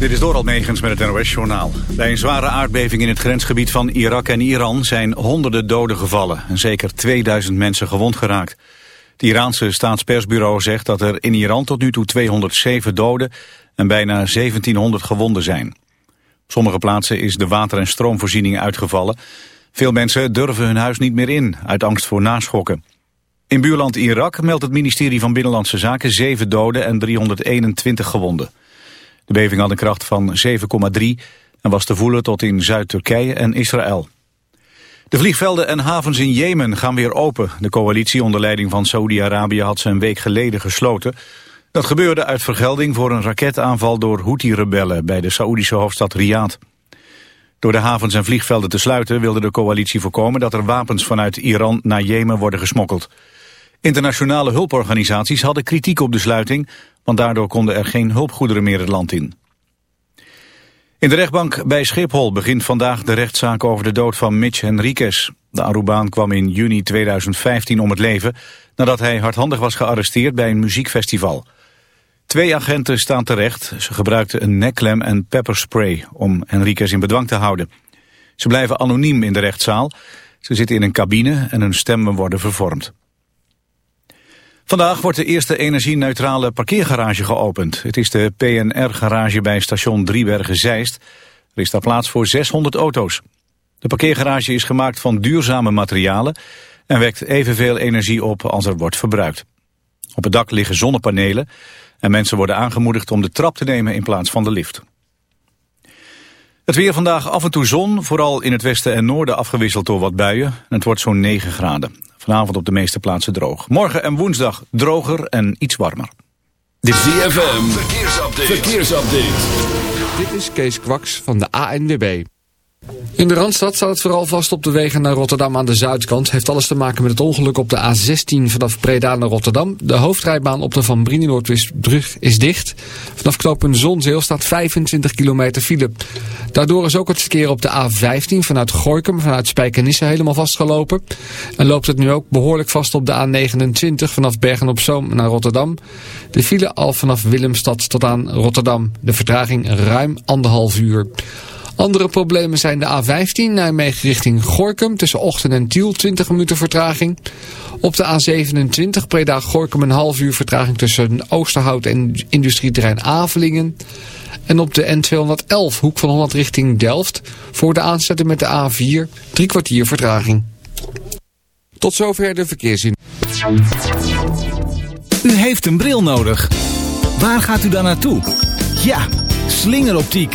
Dit is Doral Megens met het NOS-journaal. Bij een zware aardbeving in het grensgebied van Irak en Iran zijn honderden doden gevallen... en zeker 2000 mensen gewond geraakt. Het Iraanse staatspersbureau zegt dat er in Iran tot nu toe 207 doden... en bijna 1700 gewonden zijn. Op sommige plaatsen is de water- en stroomvoorziening uitgevallen. Veel mensen durven hun huis niet meer in, uit angst voor naschokken. In buurland Irak meldt het ministerie van Binnenlandse Zaken 7 doden en 321 gewonden. De beving had een kracht van 7,3 en was te voelen tot in Zuid-Turkije en Israël. De vliegvelden en havens in Jemen gaan weer open. De coalitie onder leiding van Saoedi-Arabië had ze een week geleden gesloten. Dat gebeurde uit vergelding voor een raketaanval door Houthi-rebellen bij de Saoedische hoofdstad Riyadh. Door de havens en vliegvelden te sluiten wilde de coalitie voorkomen dat er wapens vanuit Iran naar Jemen worden gesmokkeld. Internationale hulporganisaties hadden kritiek op de sluiting, want daardoor konden er geen hulpgoederen meer het land in. In de rechtbank bij Schiphol begint vandaag de rechtszaak over de dood van Mitch Henriquez. De Arubaan kwam in juni 2015 om het leven nadat hij hardhandig was gearresteerd bij een muziekfestival. Twee agenten staan terecht. Ze gebruikten een nekklem en pepperspray om Henriquez in bedwang te houden. Ze blijven anoniem in de rechtszaal. Ze zitten in een cabine en hun stemmen worden vervormd. Vandaag wordt de eerste energie-neutrale parkeergarage geopend. Het is de PNR-garage bij station Driebergen-Zeist. Er is daar plaats voor 600 auto's. De parkeergarage is gemaakt van duurzame materialen... en wekt evenveel energie op als er wordt verbruikt. Op het dak liggen zonnepanelen... en mensen worden aangemoedigd om de trap te nemen in plaats van de lift. Het weer vandaag af en toe zon, vooral in het westen en noorden afgewisseld door wat buien. En het wordt zo'n 9 graden. Vanavond op de meeste plaatsen droog. Morgen en woensdag droger en iets warmer. Dit is DFM. Verkeersupdate. Verkeersupdate. Dit is Kees Kwaks van de ANWB. In de Randstad staat het vooral vast op de wegen naar Rotterdam aan de zuidkant. Heeft alles te maken met het ongeluk op de A16 vanaf Breda naar Rotterdam. De hoofdrijbaan op de Van Brienenoordbrug is dicht. Vanaf knooppunt Zonzeel staat 25 kilometer file. Daardoor is ook het verkeer op de A15 vanuit Gorkum, vanuit Spijkenisse helemaal vastgelopen. En loopt het nu ook behoorlijk vast op de A29 vanaf Bergen-op-Zoom naar Rotterdam. De file al vanaf Willemstad tot aan Rotterdam. De vertraging ruim anderhalf uur. Andere problemen zijn de A15 Nijmegen richting Gorkum tussen Ochten en Tiel 20 minuten vertraging. Op de A27 Preda Gorkum een half uur vertraging tussen Oosterhout en industrieterrein Avelingen. En op de N211 Hoek van Holland richting Delft voor de aansluiting met de A4 drie kwartier vertraging. Tot zover de verkeerszin. U heeft een bril nodig. Waar gaat u dan naartoe? Ja, slingeroptiek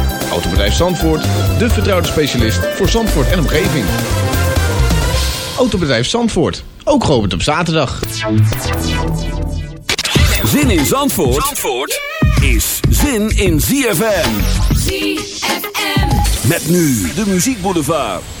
Autobedrijf Zandvoort, de vertrouwde specialist voor Zandvoort en omgeving. Autobedrijf Zandvoort, ook geopend op zaterdag. Zin in Zandvoort, Zandvoort is zin in ZFM. ZFM. Met nu de muziekboulevard. I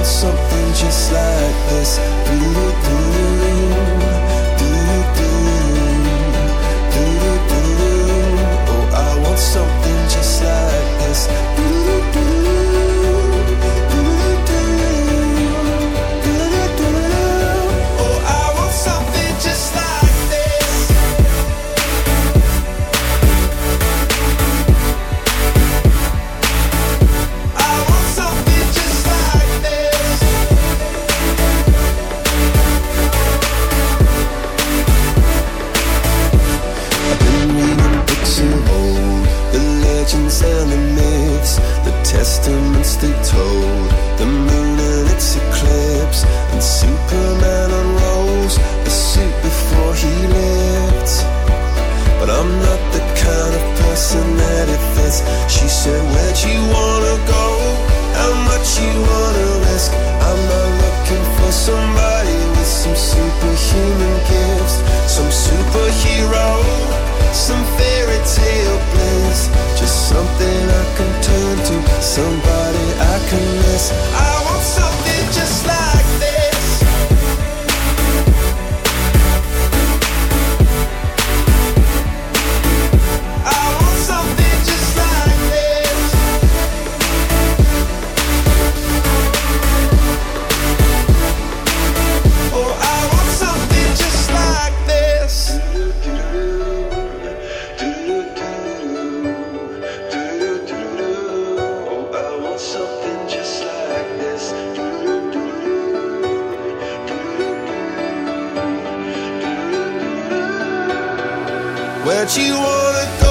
you wanna go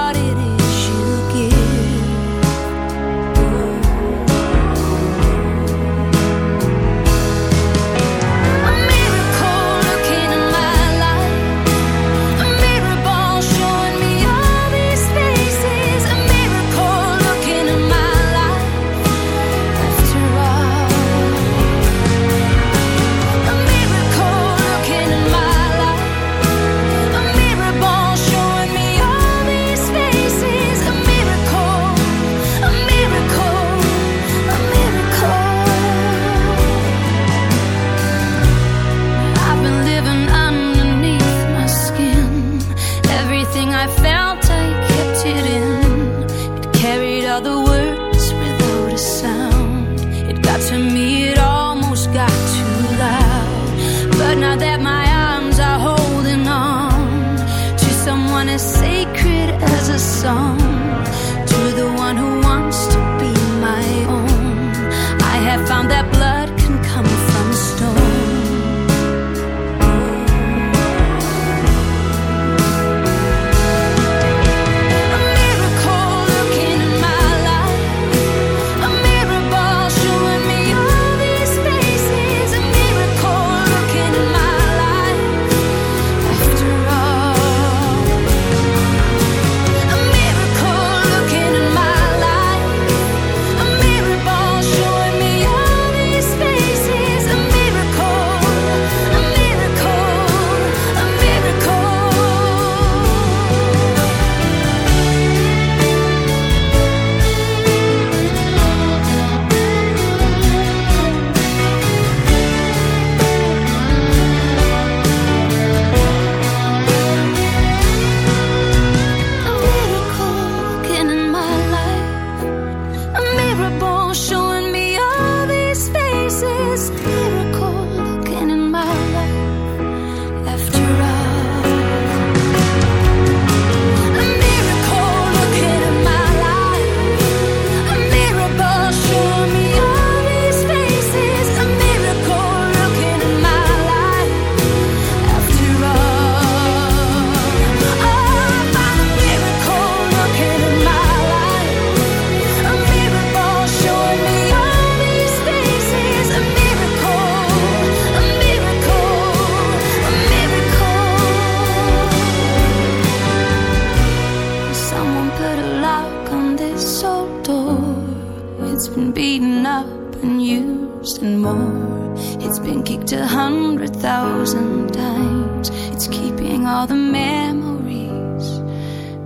It's been kicked a hundred thousand times. It's keeping all the memories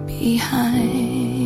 behind.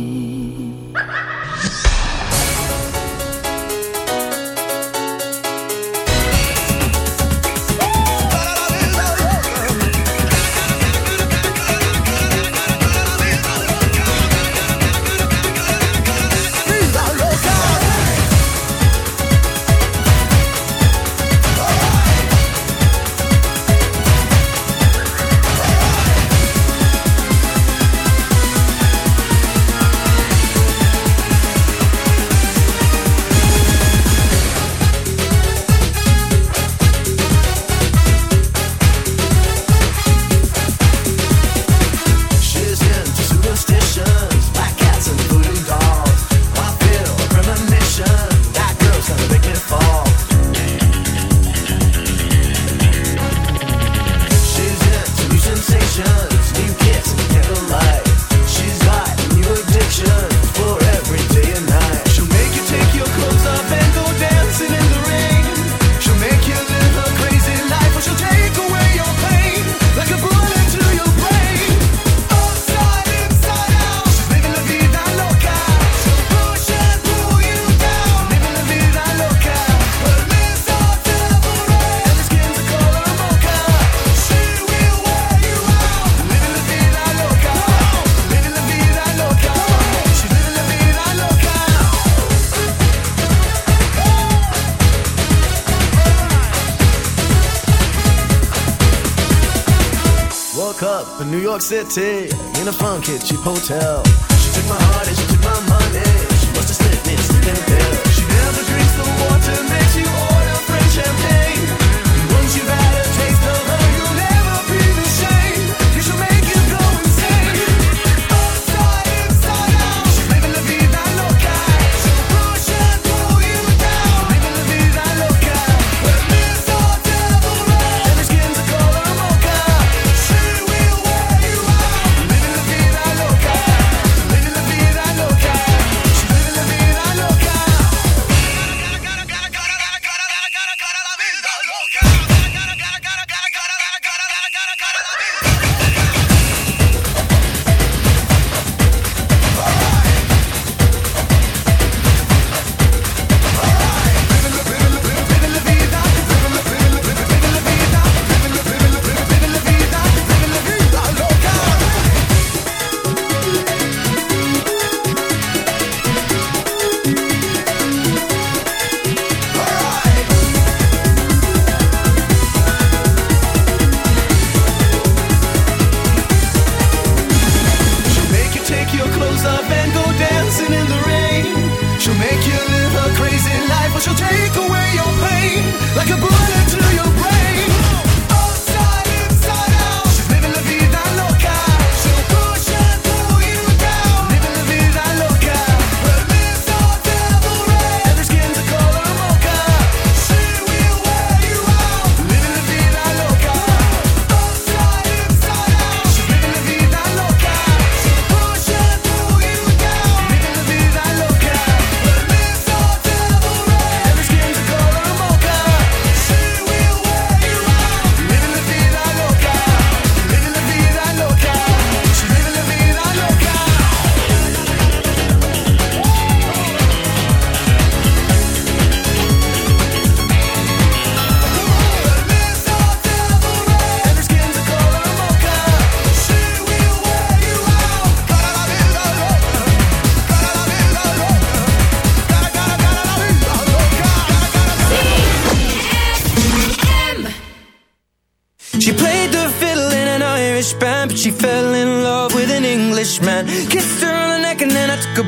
York City in a funky cheap hotel. She took my heart and she took my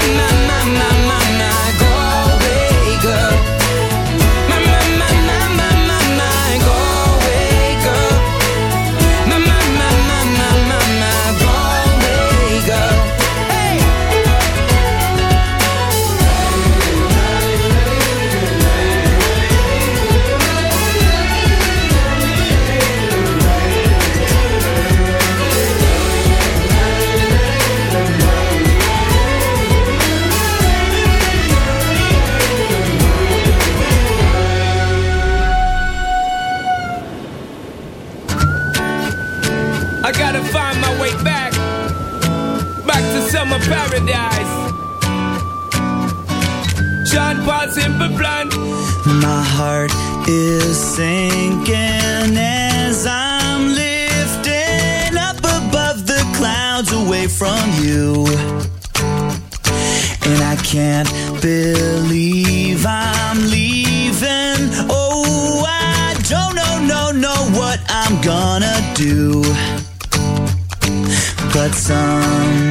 My, my, my, my, paradise. Sean Paul Simple Plan. My heart is sinking as I'm lifting up above the clouds away from you. And I can't believe I'm leaving. Oh, I don't know, no, know what I'm gonna do. But someday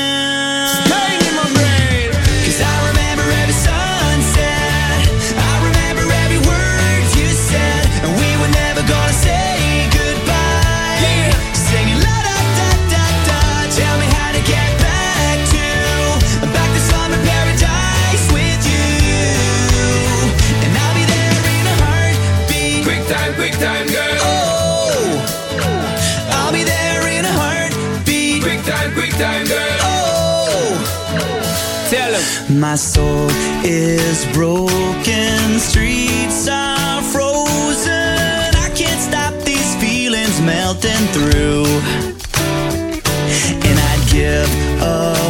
Time, girl. Oh. Tell him. My soul is broken, streets are frozen. I can't stop these feelings melting through. And I'd give away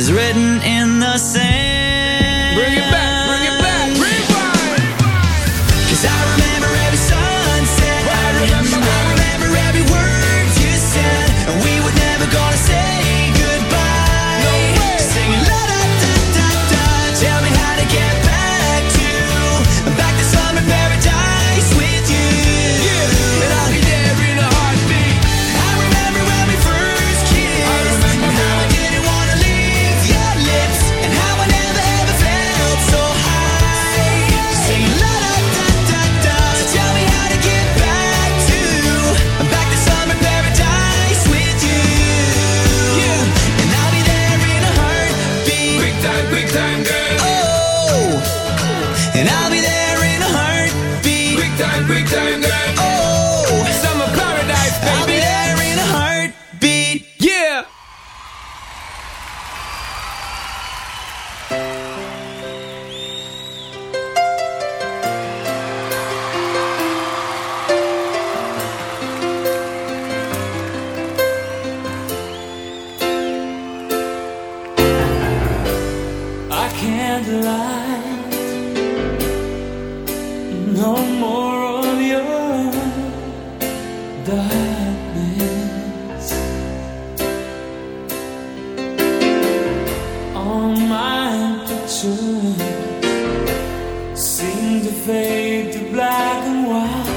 is written no more of your darkness. My seem to fade to black and white.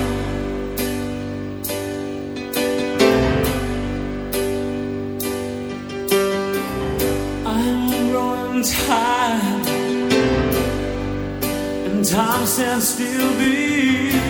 I'm growing tired. time stand still be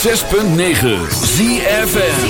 106.9 ZFN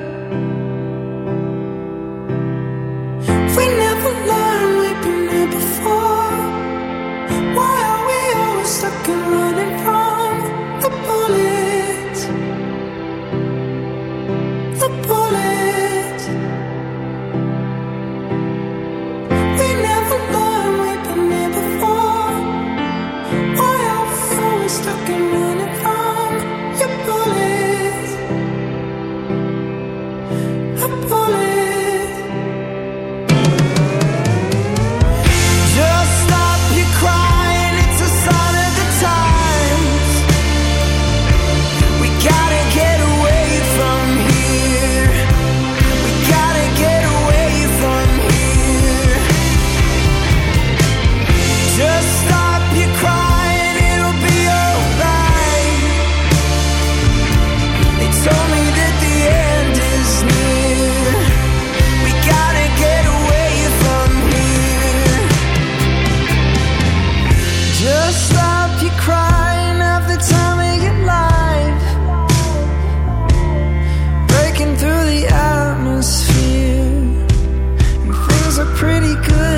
pretty good.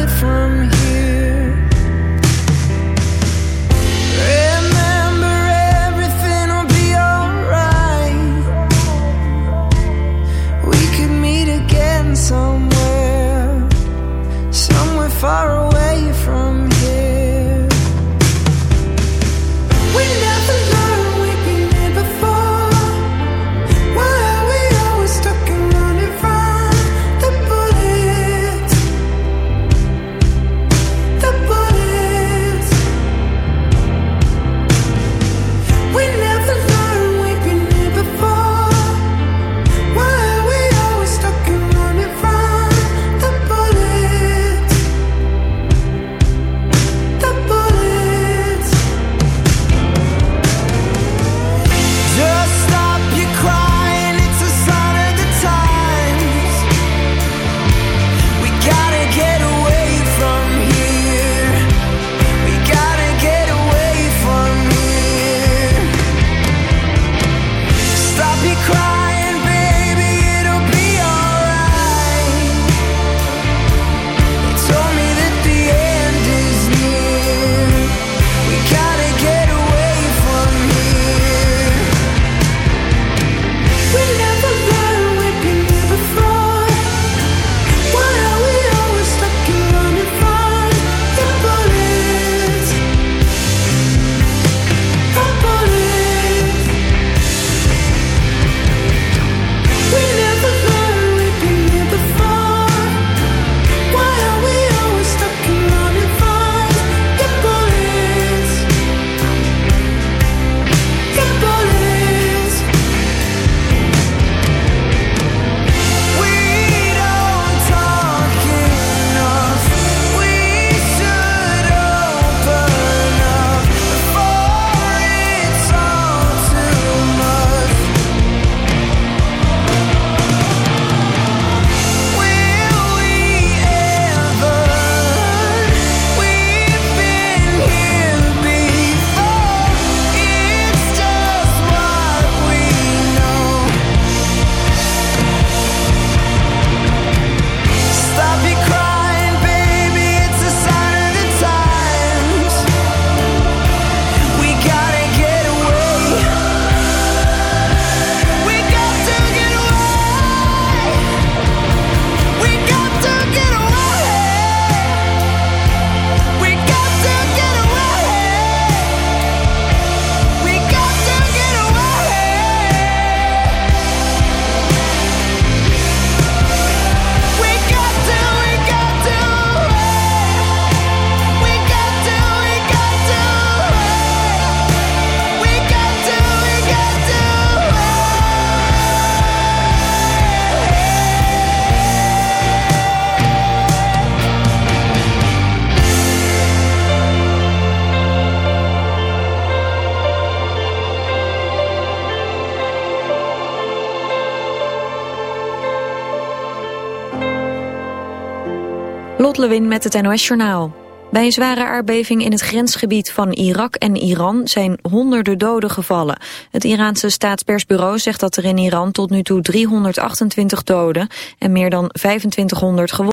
Lewin met het NOS Journaal. Bij een zware aardbeving in het grensgebied van Irak en Iran zijn honderden doden gevallen. Het Iraanse staatspersbureau zegt dat er in Iran tot nu toe 328 doden en meer dan 2500 gewonden